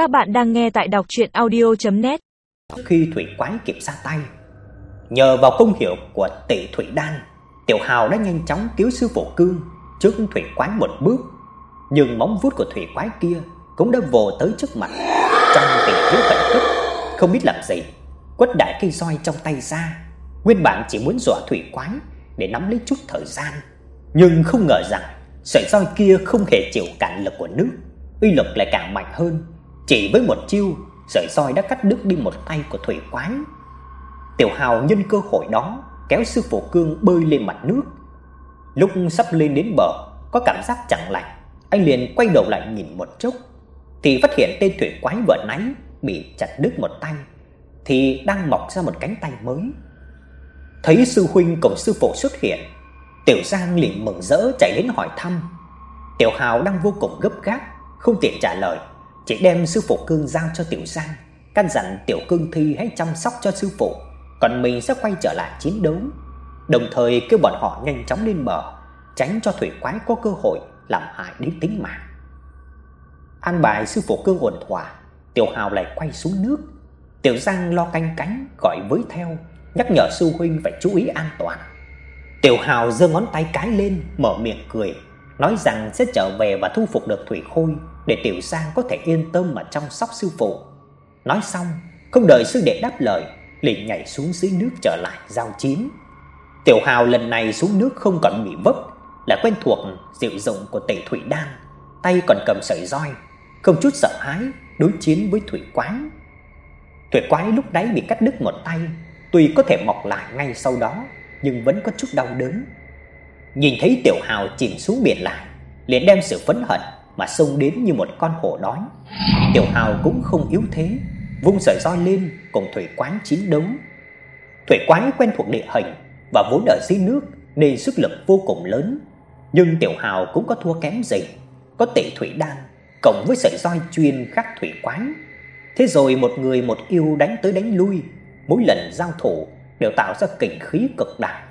Các bạn đang nghe tại đọc audio net Khi thủy quái kịp ra tay, nhờ vào công hiệu của Tỷ Thủy Đan, Tiểu Hào đã nhanh chóng cứu sư phụ Cương trước thủy quái một bước, nhưng móng vuốt của thủy quái kia cũng đã vồ tới trước mặt. Trong tình huống khẩn cấp, không biết làm gì, quất đại cây roi trong tay ra, nguyên bản chỉ muốn dọa thủy quái để nắm lấy chút thời gian, nhưng không ngờ rằng sợi roi kia không hề chịu cản lực của nước, uy lực lại càng mạnh hơn. Chỉ với một chiêu, sợi roi đã cắt đứt đi một tay của thủy quái. Tiểu Hào nhân cơ hội đó kéo sư phụ Cương bơi lên mặt nước. Lúc sắp lên đến bờ, có cảm giác chẳng lành, anh liền quay đầu lại nhìn một chút, thì phát hiện tên thủy quái vừa nãy bị chặt đứt một tay thì đang mọc ra một cánh tay mới. Thấy sư huynh cùng sư phụ xuất hiện, Tiểu Giang liền mừng rỡ chạy đến hỏi thăm. Tiểu Hào đang vô cùng gấp gáp, không tiện trả lời, chỉ đem sư phụ Cương giao cho Tiểu Giang, căn dặn Tiểu Cương Thi hãy chăm sóc cho sư phụ, còn mình sẽ quay trở lại chiến đấu. Đồng thời kêu bọn họ nhanh chóng lên bờ, tránh cho thủy quái có cơ hội làm hại đến tính mạng. An bài sư phụ Cương ổn thỏa, Tiểu Hào lại quay xuống nước. Tiểu Giang lo canh cánh gọi với theo, nhắc nhở sư huynh phải chú ý an toàn. Tiểu Hào giơ ngón tay cái lên, mở miệng cười, nói rằng sẽ trở về và thu phục được Thủy Khôi để Tiểu Giang có thể yên tâm mà chăm sóc sư phụ. Nói xong, không đợi sư đệ đáp lời, liền nhảy xuống dưới nước trở lại giao chiến. Tiểu Hào lần này xuống nước không còn bị vấp, là quen thuộc diệu dụng của Tẩy Thủy Đan, tay còn cầm sợi roi, không chút sợ hãi đối chiến với thủy quái. Thủy quái lúc đấy bị cắt đứt một tay, tuy có thể mọc lại ngay sau đó, nhưng vẫn có chút đau đớn. Nhìn thấy Tiểu Hào chìm xuống biển lại, liền đem sự phẫn hận mà xông đến như một con hổ đói. Tiểu Hào cũng không yếu thế, vung sợi roi lên cùng thủy quái chiến đấu. Thủy quái quen thuộc địa hình và vốn ở dưới nước nên sức lực vô cùng lớn, nhưng Tiểu Hào cũng có thua kém gì, có tỷ thủy đan cộng với sợi roi chuyên khắc thủy quái. Thế rồi một người một yêu đánh tới đánh lui, mỗi lần giao thủ đều tạo ra kình khí cực đại.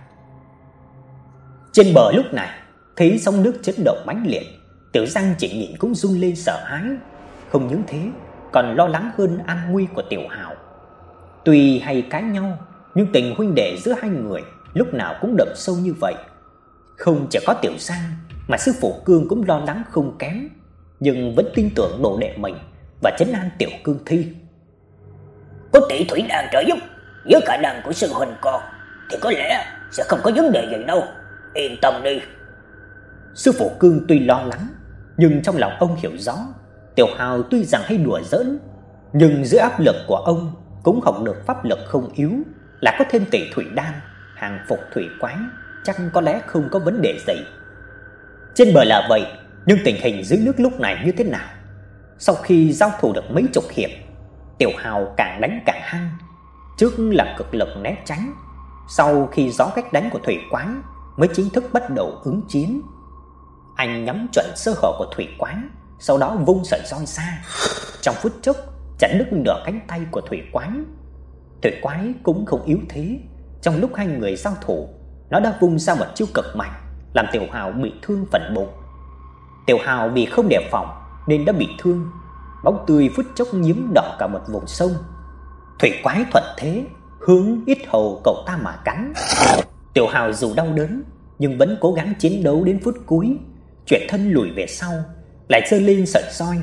Trên bờ lúc này, thấy sóng nước chấn động mãnh liệt, Tiểu Giang chỉ nhìn cũng run lên sợ hãi, không những thế, còn lo lắng hơn an nguy của Tiểu Hạo. Tuy hay cãi nhau, nhưng tình huynh đệ giữa hai người lúc nào cũng đậm sâu như vậy. Không chỉ có Tiểu Giang, mà sư phụ Cương cũng lo lắng không kém, nhưng vẫn tin tưởng đồ đệ mình và trấn an Tiểu Cương Thi. Có tỷ thủy đang trợ giúp, với khả năng của sư huynh con thì có lẽ sẽ không có vấn đề gì đâu. Yên tâm đi. Sư phụ Cương tuy lo lắng, nhưng trong lòng ông hiểu rõ, Tiểu Hào tuy rằng hay đùa giỡn, nhưng dưới áp lực của ông cũng học được pháp lực không yếu, là có thêm tỷ thủy đan, hàng phục thủy quái, chắc có lẽ không có vấn đề gì. Trên bờ là vậy, nhưng tình hình dưới nước lúc này như thế nào? Sau khi giao thủ được mấy chục hiệp, Tiểu Hào càng đánh càng hăng, trước là cực lực né tránh, sau khi gió cách đánh của thủy quái mới chính thức bắt đầu ứng chiến. Anh nhắm chuẩn sơ hở của thủy quái, sau đó vung sợi roi ra. Trong phút chốc, chặn đứt nửa cánh tay của thủy quái. Thủy quái cũng không yếu thế, trong lúc hai người giao thủ, nó đã vung ra một chiêu cực mạnh, làm Tiểu Hào bị thương phần bụng. Tiểu Hào vì không đề phòng nên đã bị thương, máu tươi phút chốc nhuốm đỏ cả một vùng sông. Thủy quái thuận thế, hướng ít hầu cậu ta mà cắn. Tiểu Hào dù đau đớn nhưng vẫn cố gắng chiến đấu đến phút cuối, chuyển thân lùi về sau, lại giơ lên sợi roi.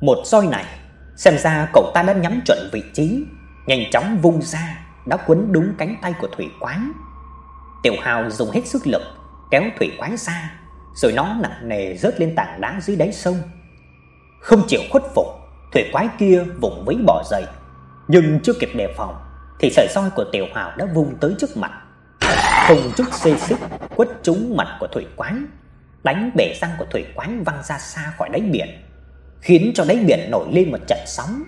Một roi này, xem ra cậu ta đã nhắm chuẩn vị trí, nhanh chóng vung ra, đã quấn đúng cánh tay của thủy quái. Tiểu Hào dùng hết sức lực kéo thủy quái ra, rồi nó nặng nề rớt lên tảng đá dưới đáy sông. Không chịu khuất phục, thủy quái kia vùng vẫy bỏ dậy, nhưng chưa kịp đề phòng thì sợi roi của Tiểu Hào đã vung tới trước mặt. Không chức xê xích quất trúng mặt của thủy quái, đánh bể răng của thủy quái văng ra xa khỏi đáy biển, khiến cho đáy biển nổi lên một trận sóng.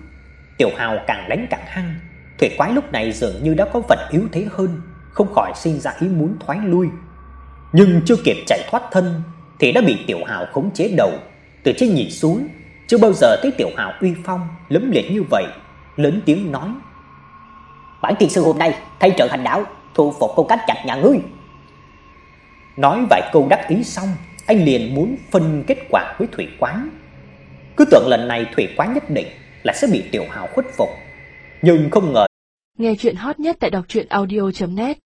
Tiểu Hào càng đánh càng hăng, thủy quái lúc này dường như đã có phần yếu thế hơn, không khỏi sinh ra ý muốn thoái lui. Nhưng chưa kịp chạy thoát thân thì đã bị Tiểu Hào khống chế đầu, từ trên nhìn xuống, chưa bao giờ thấy Tiểu Hào uy phong lấm liệt như vậy, lớn tiếng nói: "Bản tiên sư hôm nay thay trợ hành đạo, thu phục con cách chặt nhà ngươi." Nói vài câu đắc ý xong, anh liền muốn phân kết quả với thủy quán. Cứ tưởng lần này thủy quán nhất định là sẽ bị Tiểu Hào khuất phục, nhưng không ngờ Nghe chuyện hot nhất tại đọc truyện audio net.